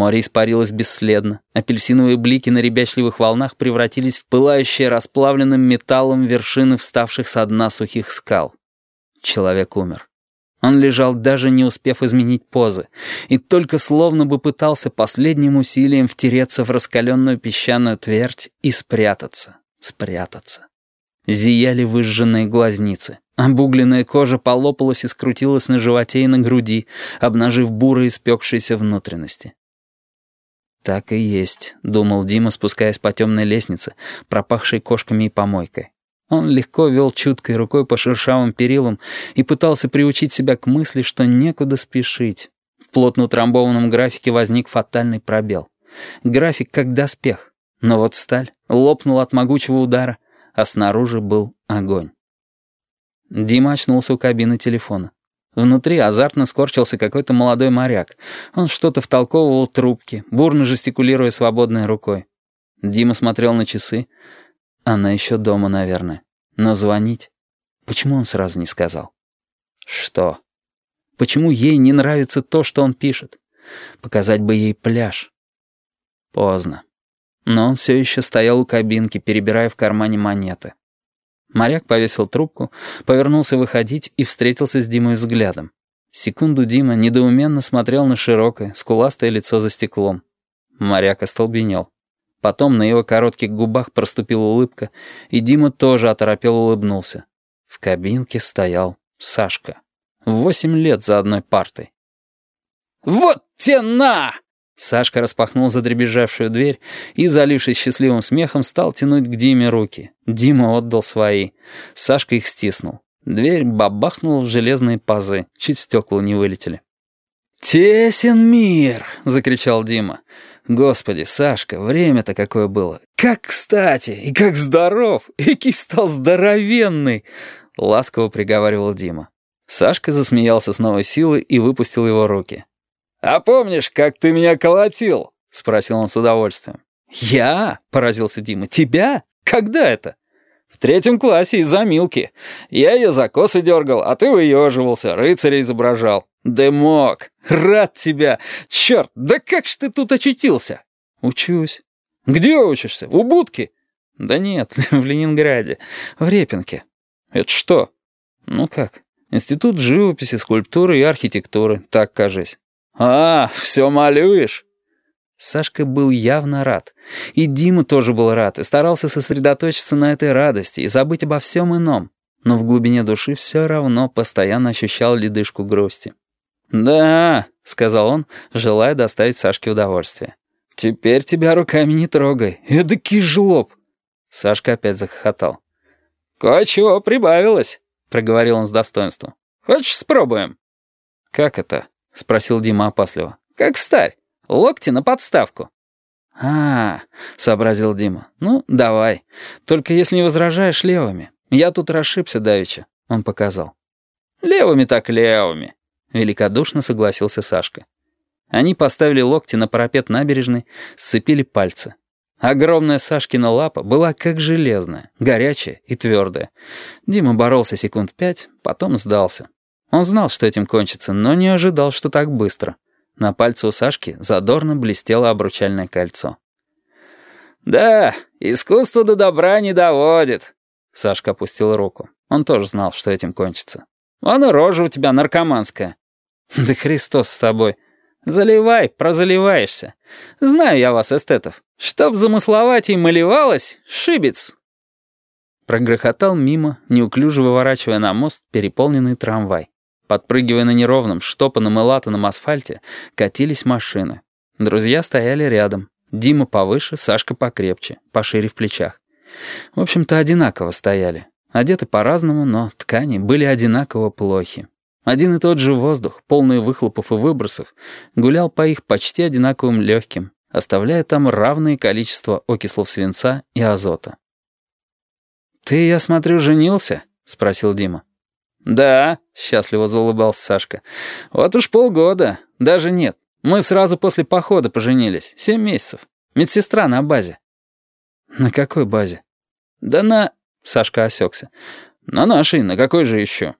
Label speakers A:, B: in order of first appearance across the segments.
A: Море испарилось бесследно. Апельсиновые блики на ребячливых волнах превратились в пылающие расплавленным металлом вершины вставших со дна сухих скал. Человек умер. Он лежал, даже не успев изменить позы, и только словно бы пытался последним усилием втереться в раскаленную песчаную твердь и спрятаться, спрятаться. Зияли выжженные глазницы. Обугленная кожа полопалась и скрутилась на животе и на груди, обнажив бурые испекшиеся внутренности. «Так и есть», — думал Дима, спускаясь по темной лестнице, пропахшей кошками и помойкой. Он легко вел чуткой рукой по шершавым перилам и пытался приучить себя к мысли, что некуда спешить. В плотно утрамбованном графике возник фатальный пробел. График как доспех. Но вот сталь лопнула от могучего удара, а снаружи был огонь. Дима очнулся у кабины телефона. Внутри азартно скорчился какой-то молодой моряк. Он что-то втолковывал трубки, бурно жестикулируя свободной рукой. Дима смотрел на часы. Она еще дома, наверное. Но звонить? Почему он сразу не сказал? Что? Почему ей не нравится то, что он пишет? Показать бы ей пляж. Поздно. Но он все еще стоял у кабинки, перебирая в кармане монеты. Моряк повесил трубку, повернулся выходить и встретился с Димой взглядом. Секунду Дима недоуменно смотрел на широкое, скуластое лицо за стеклом. Моряк остолбенел. Потом на его коротких губах проступила улыбка, и Дима тоже оторопел улыбнулся. В кабинке стоял Сашка. Восемь лет за одной партой. «Вот те на!» Сашка распахнул задребезжавшую дверь и, залившись счастливым смехом, стал тянуть к Диме руки. Дима отдал свои. Сашка их стиснул. Дверь бабахнула в железные пазы, чуть стекла не вылетели. «Тесен мир!» — закричал Дима. «Господи, Сашка, время-то какое было! Как кстати! И как здоров! Экий стал здоровенный!» — ласково приговаривал Дима. Сашка засмеялся с новой силы и выпустил его руки. «А помнишь, как ты меня колотил?» — спросил он с удовольствием. «Я?» — поразился Дима. «Тебя? Когда это?» «В третьем классе из-за Милки. Я ее за косы дергал, а ты выеживался, рыцаря изображал. Дымок, рад тебя. Черт, да как ж ты тут очутился?» «Учусь». «Где учишься? У будки?» «Да нет, в Ленинграде, в Репинке». «Это что?» «Ну как, Институт живописи, скульптуры и архитектуры, так кажись». «А, все малюешь?» Сашка был явно рад. И Дима тоже был рад, и старался сосредоточиться на этой радости и забыть обо всем ином. Но в глубине души все равно постоянно ощущал ледышку грусти. «Да», — сказал он, желая доставить Сашке удовольствие. «Теперь тебя руками не трогай. Эдакий жлоб». Сашка опять захохотал. «Кое-чего прибавилось», — проговорил он с достоинством. «Хочешь, спробуем?» «Как это?» — спросил Дима опасливо. «Как встарь. Локти на подставку». «А, — сообразил Дима, — ну, давай. Только если не возражаешь левыми. Я тут расшибся давеча», — он показал. «Левыми так левыми», — великодушно согласился Сашка. Они поставили локти на парапет набережной, сцепили пальцы. Огромная Сашкина лапа была как железная, горячая и твердая. Дима боролся секунд пять, потом сдался. Он знал, что этим кончится, но не ожидал, что так быстро. На пальце у Сашки задорно блестело обручальное кольцо. «Да, искусство до добра не доводит», — Сашка опустил руку. Он тоже знал, что этим кончится. «Вон и рожа у тебя наркоманская». «Да Христос с тобой. Заливай, прозаливаешься. Знаю я вас, эстетов. Чтоб замысловать и малевалось, шибец». Прогрохотал мимо, неуклюже выворачивая на мост переполненный трамвай. Подпрыгивая на неровном, штопанном и латаном асфальте, катились машины. Друзья стояли рядом. Дима повыше, Сашка покрепче, пошире в плечах. В общем-то, одинаково стояли. Одеты по-разному, но ткани были одинаково плохи. Один и тот же воздух, полный выхлопов и выбросов, гулял по их почти одинаковым легким, оставляя там равное количество окислов свинца и азота. «Ты, я смотрю, женился?» — спросил Дима. «Да», — счастливо заулыбался Сашка. «Вот уж полгода. Даже нет. Мы сразу после похода поженились. Семь месяцев. Медсестра на базе». «На какой базе?» «Да на...» — Сашка осекся. «На нашей. На какой же еще?»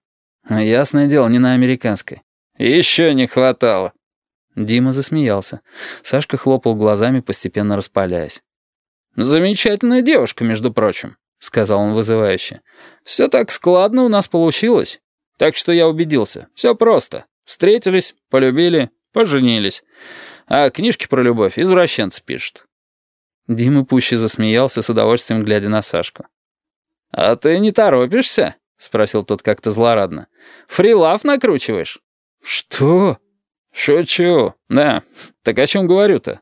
A: «Ясное дело, не на американской». «Еще не хватало». Дима засмеялся. Сашка хлопал глазами, постепенно распаляясь. «Замечательная девушка, между прочим», — сказал он вызывающе. «Все так складно у нас получилось. Так что я убедился. Все просто. Встретились, полюбили, поженились. А книжки про любовь извращенцы пишут».
B: Дима пуще засмеялся, с удовольствием глядя на Сашку.
A: «А ты не торопишься?» — спросил тот как-то злорадно. «Фрилав накручиваешь?»
B: «Что?»
A: «Шучу. Да. Так о чем говорю-то?»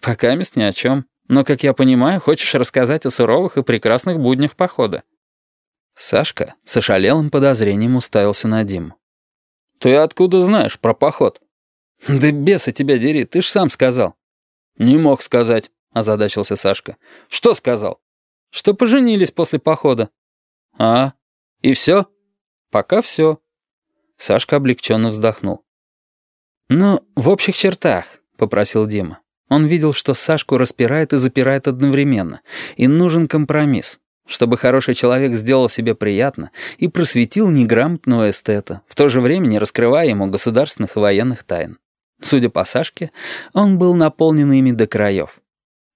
B: «Пока мест ни о чем. Но, как я понимаю, хочешь рассказать о суровых и прекрасных буднях похода».
A: Сашка с ошалелым подозрением уставился на Диму.
B: «Ты откуда знаешь про поход?»
A: «Да беса тебя дери, ты ж сам сказал».
B: «Не мог сказать», — озадачился Сашка.
A: «Что сказал?»
B: «Что поженились после похода».
A: «А, и все?»
B: «Пока все».
A: Сашка облегченно вздохнул.
B: «Ну, в общих чертах», — попросил Дима. Он видел, что Сашку распирает и запирает одновременно, и нужен компромисс, чтобы хороший человек сделал себе приятно и просветил неграмотного эстета, в то же время не раскрывая ему государственных и военных тайн. Судя по Сашке, он был наполнен ими до краев.